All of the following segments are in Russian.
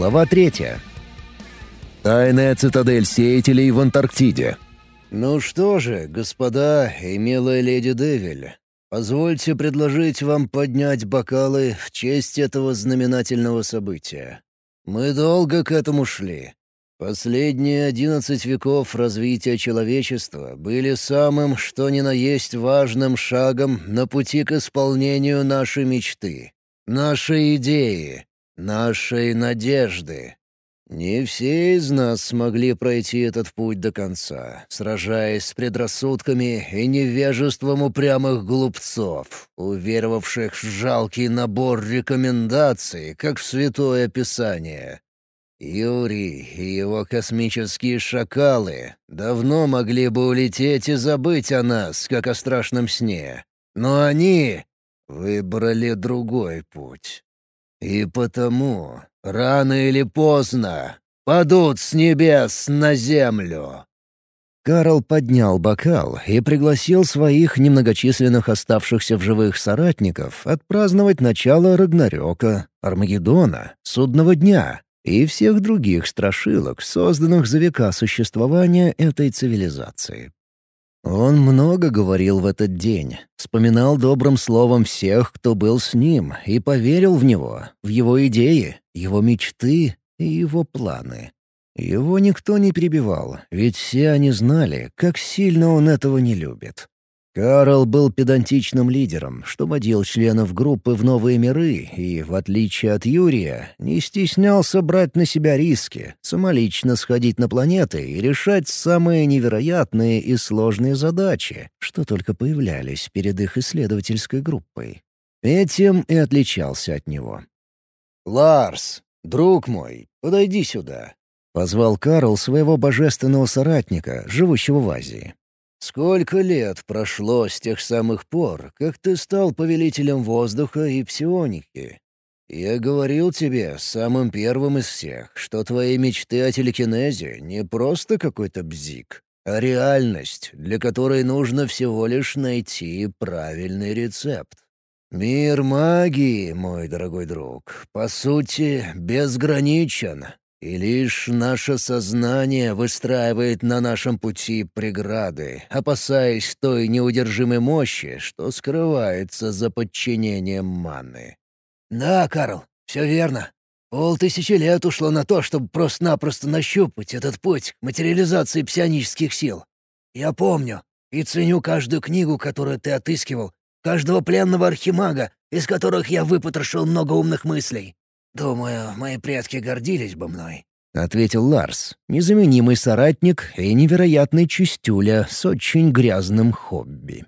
Глава третья. Тайная цитадель сеятелей в Антарктиде. «Ну что же, господа и милая леди Девиль, позвольте предложить вам поднять бокалы в честь этого знаменательного события. Мы долго к этому шли. Последние одиннадцать веков развития человечества были самым что ни на есть важным шагом на пути к исполнению нашей мечты, нашей идеи, нашей надежды. Не все из нас смогли пройти этот путь до конца, сражаясь с предрассудками и невежеством упрямых глупцов, уверовавших в жалкий набор рекомендаций, как в Святое Писание. Юрий и его космические шакалы давно могли бы улететь и забыть о нас, как о страшном сне. Но они выбрали другой путь. И потому Рано или поздно падут с небес на землю». Карл поднял бокал и пригласил своих немногочисленных оставшихся в живых соратников отпраздновать начало Рагнарёка, Армагеддона, Судного дня и всех других страшилок, созданных за века существования этой цивилизации. Он много говорил в этот день, вспоминал добрым словом всех, кто был с ним, и поверил в него, в его идеи, его мечты и его планы. Его никто не перебивал, ведь все они знали, как сильно он этого не любит. Карл был педантичным лидером, что водил членов группы в новые миры и, в отличие от Юрия, не стеснялся брать на себя риски, самолично сходить на планеты и решать самые невероятные и сложные задачи, что только появлялись перед их исследовательской группой. Этим и отличался от него. «Ларс, друг мой, подойди сюда», — позвал Карл своего божественного соратника, живущего в Азии. Сколько лет прошло с тех самых пор, как ты стал повелителем воздуха и псионики? Я говорил тебе, самым первым из всех, что твои мечты о телекинезе не просто какой-то бзик, а реальность, для которой нужно всего лишь найти правильный рецепт. Мир магии, мой дорогой друг, по сути, безграничен, и лишь наше сознание выстраивает на нашем пути преграды, опасаясь той неудержимой мощи, что скрывается за подчинением маны. «Да, Карл, все верно. Полтысячи лет ушло на то, чтобы просто-напросто нащупать этот путь к материализации псионических сил. Я помню и ценю каждую книгу, которую ты отыскивал, каждого пленного архимага, из которых я выпотрошил много умных мыслей. «Думаю, мои предки гордились бы мной», — ответил Ларс, незаменимый соратник и невероятный чистюля с очень грязным хобби.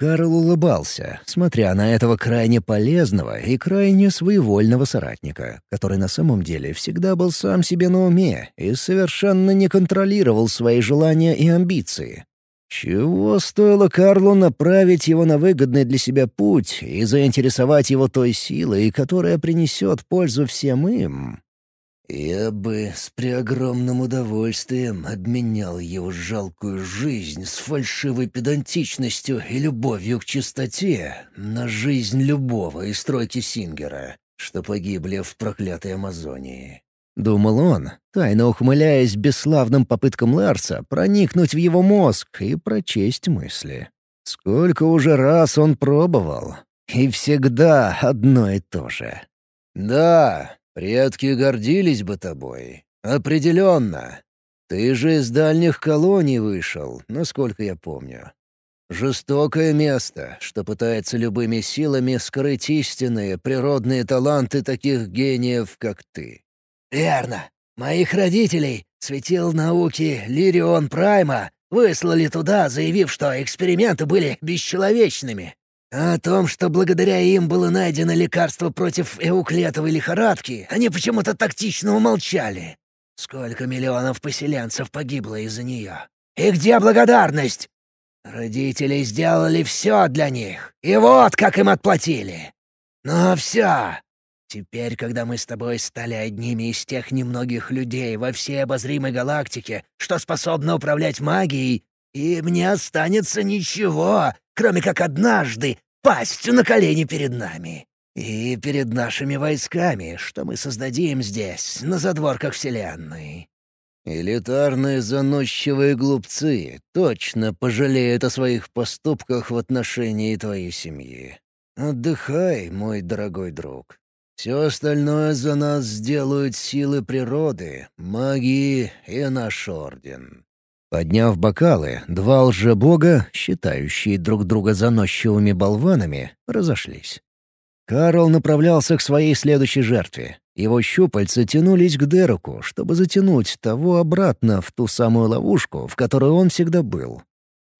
Карл улыбался, смотря на этого крайне полезного и крайне своевольного соратника, который на самом деле всегда был сам себе на уме и совершенно не контролировал свои желания и амбиции, чего стоило Карлу направить его на выгодный для себя путь и заинтересовать его той силой, которая принесет пользу всем им? Я бы с преогромным удовольствием обменял его жалкую жизнь с фальшивой педантичностью и любовью к чистоте на жизнь любого из стройки Сингера, что погибли в проклятой Амазонии. — думал он, тайно ухмыляясь бесславным попыткам Ларса проникнуть в его мозг и прочесть мысли. Сколько уже раз он пробовал, и всегда одно и то же. «Да, предки гордились бы тобой. Определенно. Ты же из дальних колоний вышел, насколько я помню. Жестокое место, что пытается любыми силами скрыть истинные природные таланты таких гениев, как ты. «Верно. Моих родителей, светил науки Лирион Прайма, выслали туда, заявив, что эксперименты были бесчеловечными. А о том, что благодаря им было найдено лекарство против эуклетовой лихорадки, они почему-то тактично умолчали. Сколько миллионов поселенцев погибло из-за нее? И где благодарность? Родители сделали все для них, и вот как им отплатили. Но все, Теперь, когда мы с тобой стали одними из тех немногих людей во всей обозримой галактике, что способны управлять магией, им не останется ничего, кроме как однажды пасть на колени перед нами. И перед нашими войсками, что мы создадим здесь, на задворках Вселенной. Элитарные заносчивые глупцы точно пожалеют о своих поступках в отношении твоей семьи. Отдыхай, мой дорогой друг. Все остальное за нас сделают силы природы, магии и наш орден». Подняв бокалы, два лжебога, считающие друг друга заносчивыми болванами, разошлись. Карл направлялся к своей следующей жертве. Его щупальца тянулись к Дереку, чтобы затянуть того обратно в ту самую ловушку, в которой он всегда был.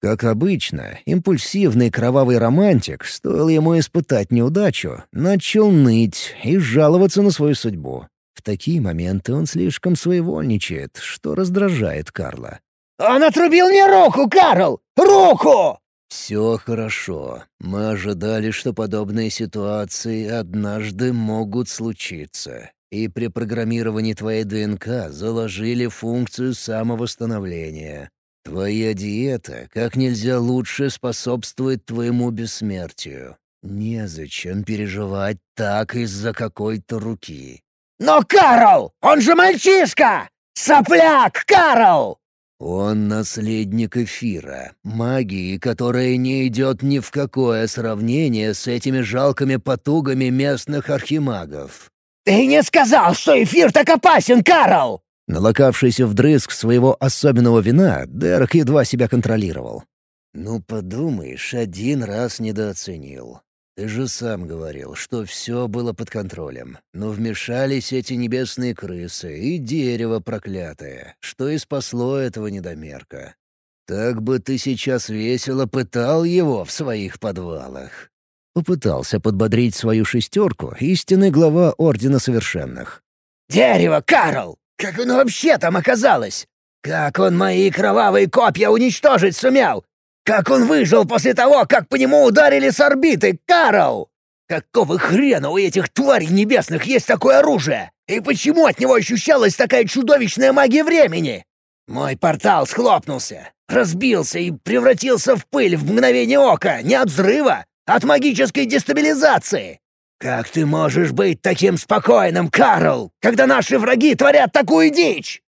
Как обычно, импульсивный кровавый романтик, стоил ему испытать неудачу, начал ныть и жаловаться на свою судьбу. В такие моменты он слишком своевольничает, что раздражает Карла. «Он отрубил мне руку, Карл! Руку!» «Все хорошо. Мы ожидали, что подобные ситуации однажды могут случиться. И при программировании твоей ДНК заложили функцию самовосстановления. Твоя диета как нельзя лучше способствует твоему бессмертию. Незачем переживать так из-за какой-то руки. «Но Карл! Он же мальчишка! Сопляк, Карл!» Он наследник эфира, магии, которая не идет ни в какое сравнение с этими жалкими потугами местных архимагов. «Ты не сказал, что эфир так опасен, Карл!» Налокавшийся вдрызг своего особенного вина, Дерек едва себя контролировал. «Ну, подумаешь, один раз недооценил. Ты же сам говорил, что все было под контролем. Но вмешались эти небесные крысы и дерево проклятое, что и спасло этого недомерка. Так бы ты сейчас весело пытал его в своих подвалах». Попытался подбодрить свою шестерку истинный глава Ордена Совершенных. «Дерево, Карл! Как оно вообще там оказалось? Как он мои кровавые копья уничтожить сумел? Как он выжил после того, как по нему ударили с орбиты, Карл? Какого хрена у этих тварей небесных есть такое оружие? И почему от него ощущалась такая чудовищная магия времени? Мой портал схлопнулся, разбился и превратился в пыль в мгновение ока, не от взрыва, а от магической дестабилизации. «Как ты можешь быть таким спокойным, Карл, когда наши враги творят такую дичь?»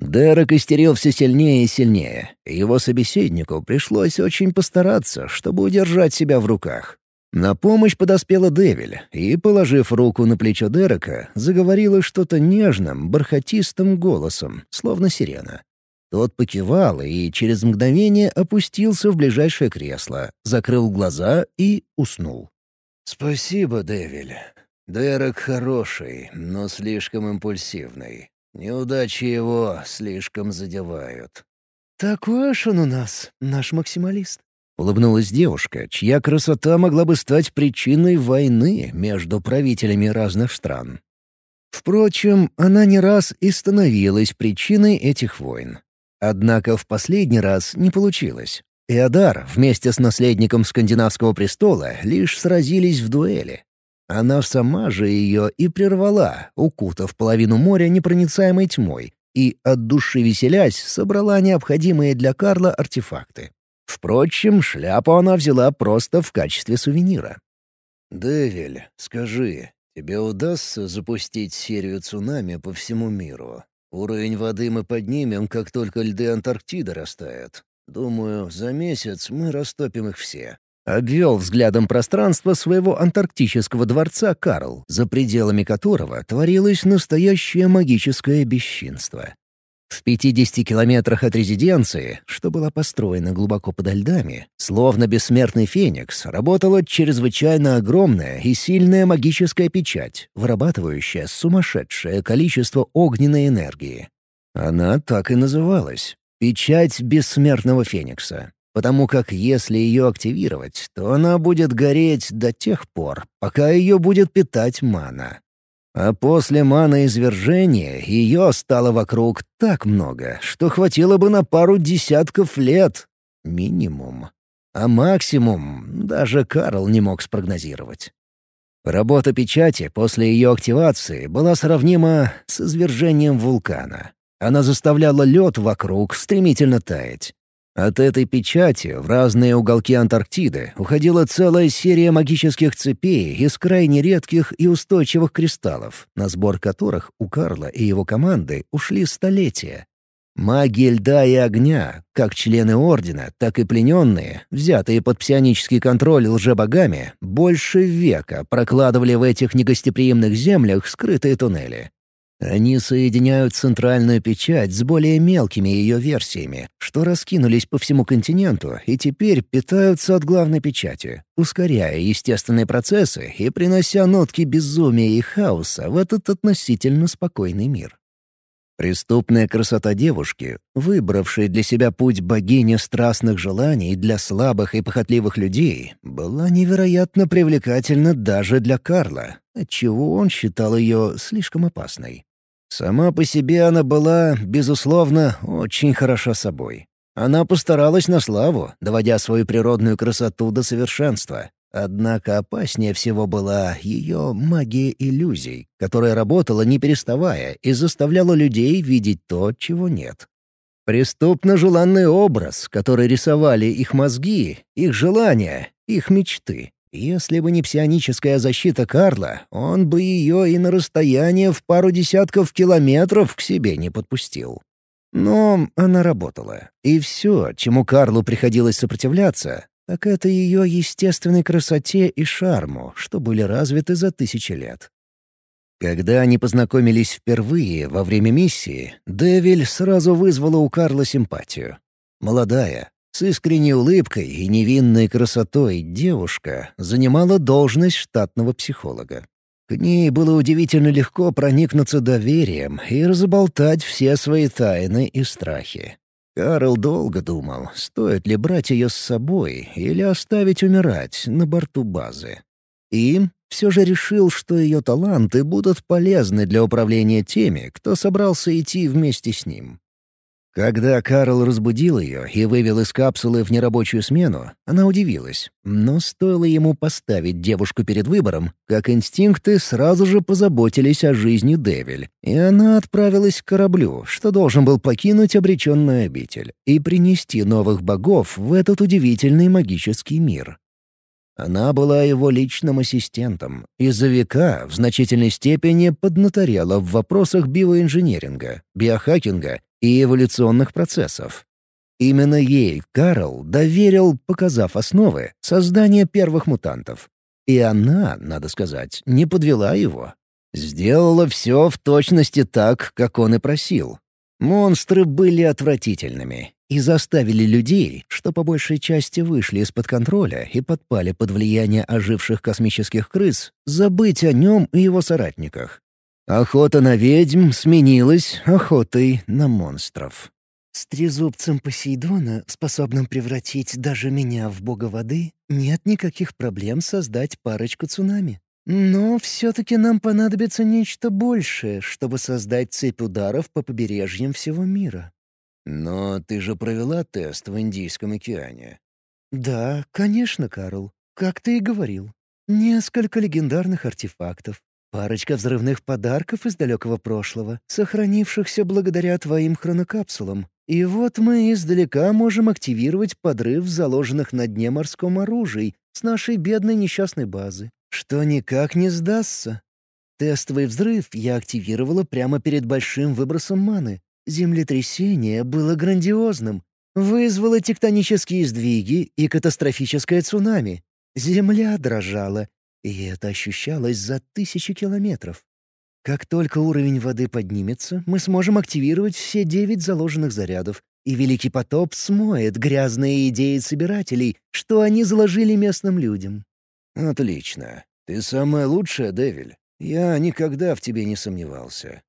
Дерек истерил все сильнее и сильнее. Его собеседнику пришлось очень постараться, чтобы удержать себя в руках. На помощь подоспела Девиль и, положив руку на плечо Дерека, заговорила что-то нежным, бархатистым голосом, словно сирена. Тот покивал и через мгновение опустился в ближайшее кресло, закрыл глаза и уснул. «Спасибо, Дэвиль. Дерек хороший, но слишком импульсивный. Неудачи его слишком задевают». «Такой уж он у нас, наш максималист», — улыбнулась девушка, чья красота могла бы стать причиной войны между правителями разных стран. Впрочем, она не раз и становилась причиной этих войн. Однако в последний раз не получилось. Эодар вместе с наследником скандинавского престола лишь сразились в дуэли. Она сама же ее и прервала, укутав половину моря непроницаемой тьмой, и, от души веселясь, собрала необходимые для Карла артефакты. Впрочем, шляпу она взяла просто в качестве сувенира. «Девиль, скажи, тебе удастся запустить серию цунами по всему миру? Уровень воды мы поднимем, как только льды Антарктиды растают. Думаю, за месяц мы растопим их все». Обвел взглядом пространство своего антарктического дворца Карл, за пределами которого творилось настоящее магическое бесчинство. В 50 километрах от резиденции, что была построена глубоко подо льдами, словно бессмертный феникс, работала чрезвычайно огромная и сильная магическая печать, вырабатывающая сумасшедшее количество огненной энергии. Она так и называлась Печать бессмертного феникса. Потому как если ее активировать, то она будет гореть до тех пор, пока ее будет питать мана. А после мана-извержения ее стало вокруг так много, что хватило бы на пару десятков лет. Минимум. А максимум даже Карл не мог спрогнозировать. Работа печати после ее активации была сравнима с извержением вулкана. Она заставляла лед вокруг стремительно таять. От этой печати в разные уголки Антарктиды уходила целая серия магических цепей из крайне редких и устойчивых кристаллов, на сбор которых у Карла и его команды ушли столетия. Маги льда и огня, как члены Ордена, так и плененные, взятые под псионический контроль лжебогами, больше века прокладывали в этих негостеприимных землях скрытые туннели. Они соединяют центральную печать с более мелкими ее версиями, что раскинулись по всему континенту и теперь питаются от главной печати, ускоряя естественные процессы и принося нотки безумия и хаоса в этот относительно спокойный мир. Преступная красота девушки, выбравшей для себя путь богини страстных желаний для слабых и похотливых людей, была невероятно привлекательна даже для Карла, отчего он считал ее слишком опасной. Сама по себе она была, безусловно, очень хороша собой. Она постаралась на славу, доводя свою природную красоту до совершенства. Однако опаснее всего была ее магия иллюзий, которая работала не переставая и заставляла людей видеть то, чего нет. Преступно желанный образ, который рисовали их мозги, их желания, их мечты. Если бы не псионическая защита Карла, он бы ее и на расстояние в пару десятков километров к себе не подпустил. Но она работала, и все, чему Карлу приходилось сопротивляться, так это ее естественной красоте и шарму, что были развиты за тысячи лет. Когда они познакомились впервые во время миссии, Девиль сразу вызвала у Карла симпатию. Молодая, с искренней улыбкой и невинной красотой девушка занимала должность штатного психолога. К ней было удивительно легко проникнуться доверием и разболтать все свои тайны и страхи. Карл долго думал, стоит ли брать ее с собой или оставить умирать на борту базы. И все же решил, что ее таланты будут полезны для управления теми, кто собрался идти вместе с ним. Когда Карл разбудил ее и вывел из капсулы в нерабочую смену, она удивилась. Но стоило ему поставить девушку перед выбором, как инстинкты сразу же позаботились о жизни Девиль, и она отправилась к кораблю, что должен был покинуть обреченную обитель, и принести новых богов в этот удивительный магический мир. Она была его личным ассистентом и за века в значительной степени поднаторяла в вопросах биоинженеринга, биохакинга и эволюционных процессов. Именно ей Карл доверил, показав основы, создание первых мутантов. И она, надо сказать, не подвела его. Сделала все в точности так, как он и просил. Монстры были отвратительными и заставили людей, что по большей части вышли из-под контроля и подпали под влияние оживших космических крыс, забыть о нем и его соратниках. Охота на ведьм сменилась охотой на монстров. С трезубцем Посейдона, способным превратить даже меня в бога воды, нет никаких проблем создать парочку цунами. Но все-таки нам понадобится нечто большее, чтобы создать цепь ударов по побережьям всего мира. Но ты же провела тест в Индийском океане. Да, конечно, Карл. Как ты и говорил. Несколько легендарных артефактов, Парочка взрывных подарков из далекого прошлого, сохранившихся благодаря твоим хронокапсулам. И вот мы издалека можем активировать подрыв заложенных на дне морском оружий с нашей бедной несчастной базы, что никак не сдастся. Тестовый взрыв я активировала прямо перед большим выбросом маны. Землетрясение было грандиозным. Вызвало тектонические сдвиги и катастрофическое цунами. Земля дрожала, и это ощущалось за тысячи километров. Как только уровень воды поднимется, мы сможем активировать все девять заложенных зарядов, и Великий потоп смоет грязные идеи собирателей, что они заложили местным людям. «Отлично. Ты самая лучшая, Девиль. Я никогда в тебе не сомневался».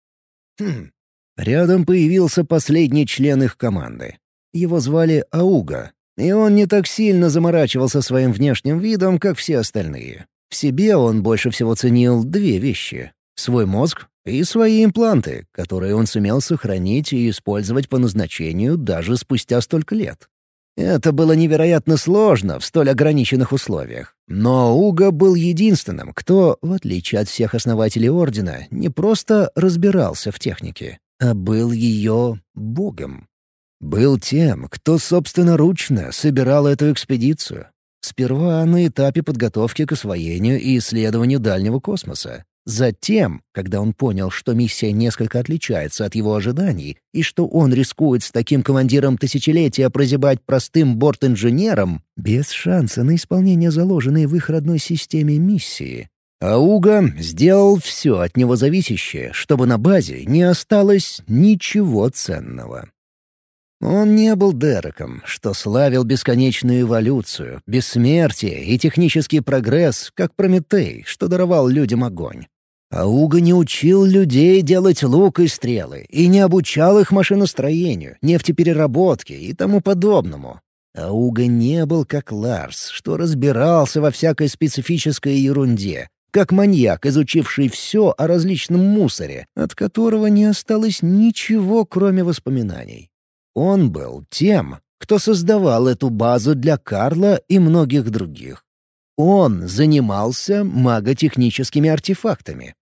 Хм. Рядом появился последний член их команды. Его звали Ауга, и он не так сильно заморачивался своим внешним видом, как все остальные. В себе он больше всего ценил две вещи — свой мозг и свои импланты, которые он сумел сохранить и использовать по назначению даже спустя столько лет. Это было невероятно сложно в столь ограниченных условиях. Но Уга был единственным, кто, в отличие от всех основателей Ордена, не просто разбирался в технике, а был ее богом. Был тем, кто собственноручно собирал эту экспедицию. Сперва на этапе подготовки к освоению и исследованию дальнего космоса. Затем, когда он понял, что миссия несколько отличается от его ожиданий и что он рискует с таким командиром тысячелетия прозябать простым борт-инженером, без шанса на исполнение заложенной в их родной системе миссии, Ауга сделал все от него зависящее, чтобы на базе не осталось ничего ценного. Он не был Дереком, что славил бесконечную эволюцию, бессмертие и технический прогресс, как Прометей, что даровал людям огонь. Ауга не учил людей делать лук и стрелы и не обучал их машиностроению, нефтепереработке и тому подобному. Ауга не был как Ларс, что разбирался во всякой специфической ерунде, как маньяк, изучивший все о различном мусоре, от которого не осталось ничего, кроме воспоминаний. Он был тем, кто создавал эту базу для Карла и многих других. Он занимался маготехническими артефактами.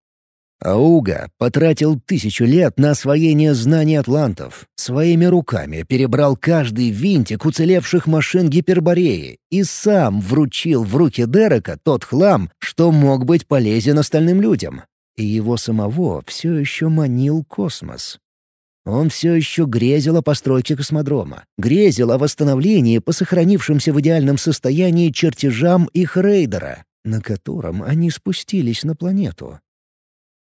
Ауга потратил тысячу лет на освоение знаний атлантов, своими руками перебрал каждый винтик уцелевших машин Гипербореи и сам вручил в руки Дерека тот хлам, что мог быть полезен остальным людям. И его самого все еще манил космос. Он все еще грезил о постройке космодрома, грезил о восстановлении по сохранившимся в идеальном состоянии чертежам их рейдера, на котором они спустились на планету.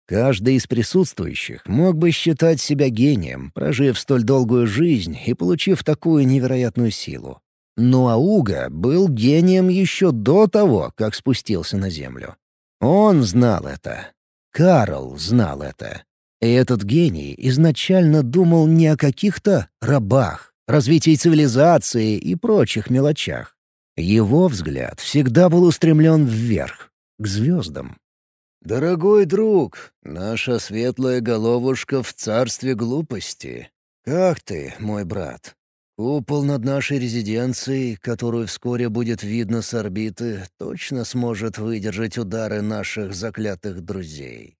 Каждый из присутствующих мог бы считать себя гением, прожив столь долгую жизнь и получив такую невероятную силу. Но Ауга был гением еще до того, как спустился на Землю. Он знал это. Карл знал это. И этот гений изначально думал не о каких-то рабах, развитии цивилизации и прочих мелочах. Его взгляд всегда был устремлен вверх, к звездам. «Дорогой друг, наша светлая головушка в царстве глупости. Как ты, мой брат? Купол над нашей резиденцией, которую вскоре будет видно с орбиты, точно сможет выдержать удары наших заклятых друзей».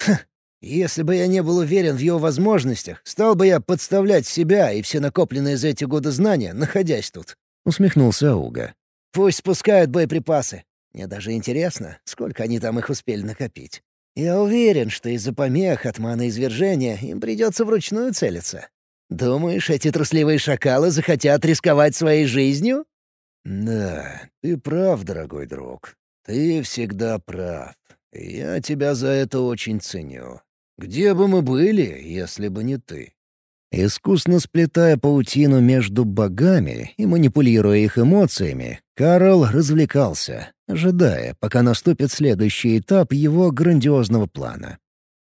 «Ха! Если бы я не был уверен в его возможностях, стал бы я подставлять себя и все накопленные за эти годы знания, находясь тут», — усмехнулся Ауга. «Пусть спускают боеприпасы. Мне даже интересно, сколько они там их успели накопить. Я уверен, что из-за помех от извержения им придется вручную целиться. Думаешь, эти трусливые шакалы захотят рисковать своей жизнью? Да, ты прав, дорогой друг. Ты всегда прав. Я тебя за это очень ценю. Где бы мы были, если бы не ты? Искусно сплетая паутину между богами и манипулируя их эмоциями, Карл развлекался, ожидая, пока наступит следующий этап его грандиозного плана.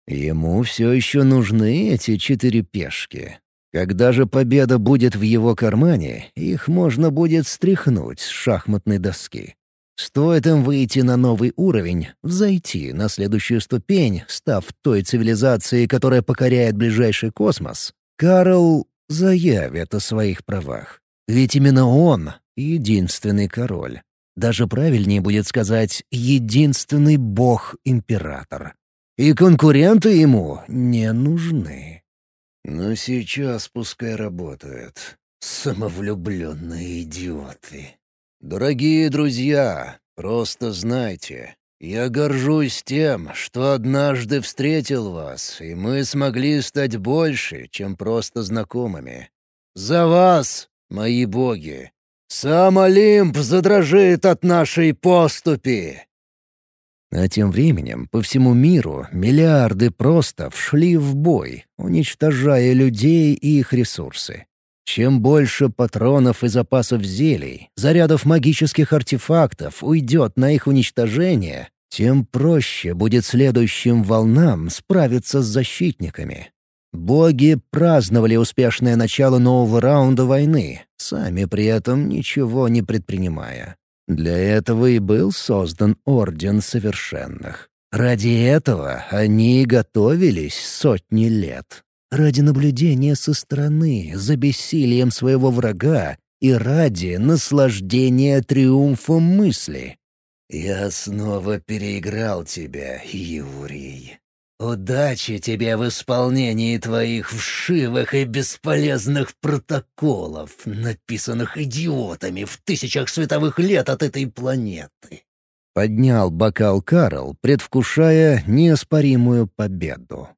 Ему все еще нужны эти четыре пешки. Когда же победа будет в его кармане, их можно будет стряхнуть с шахматной доски. Стоит им выйти на новый уровень, взойти на следующую ступень, став той цивилизацией, которая покоряет ближайший космос, Карл заявит о своих правах. Ведь именно он — единственный король. Даже правильнее будет сказать «единственный бог-император». И конкуренты ему не нужны. Но сейчас пускай работают. Самовлюбленные идиоты. Дорогие друзья, просто знайте, я горжусь тем, что однажды встретил вас, и мы смогли стать больше, чем просто знакомыми. За вас, мои боги! Сам Олимп задрожит от нашей поступи!» А тем временем по всему миру миллиарды просто вшли в бой, уничтожая людей и их ресурсы. Чем больше патронов и запасов зелий, зарядов магических артефактов уйдет на их уничтожение, тем проще будет следующим волнам справиться с защитниками. Боги праздновали успешное начало нового раунда войны, сами при этом ничего не предпринимая. Для этого и был создан Орден Совершенных. Ради этого они готовились сотни лет ради наблюдения со стороны за бессилием своего врага и ради наслаждения триумфом мысли. «Я снова переиграл тебя, Юрий». Удачи тебе в исполнении твоих вшивых и бесполезных протоколов, написанных идиотами в тысячах световых лет от этой планеты. Поднял бокал Карл, предвкушая неоспоримую победу.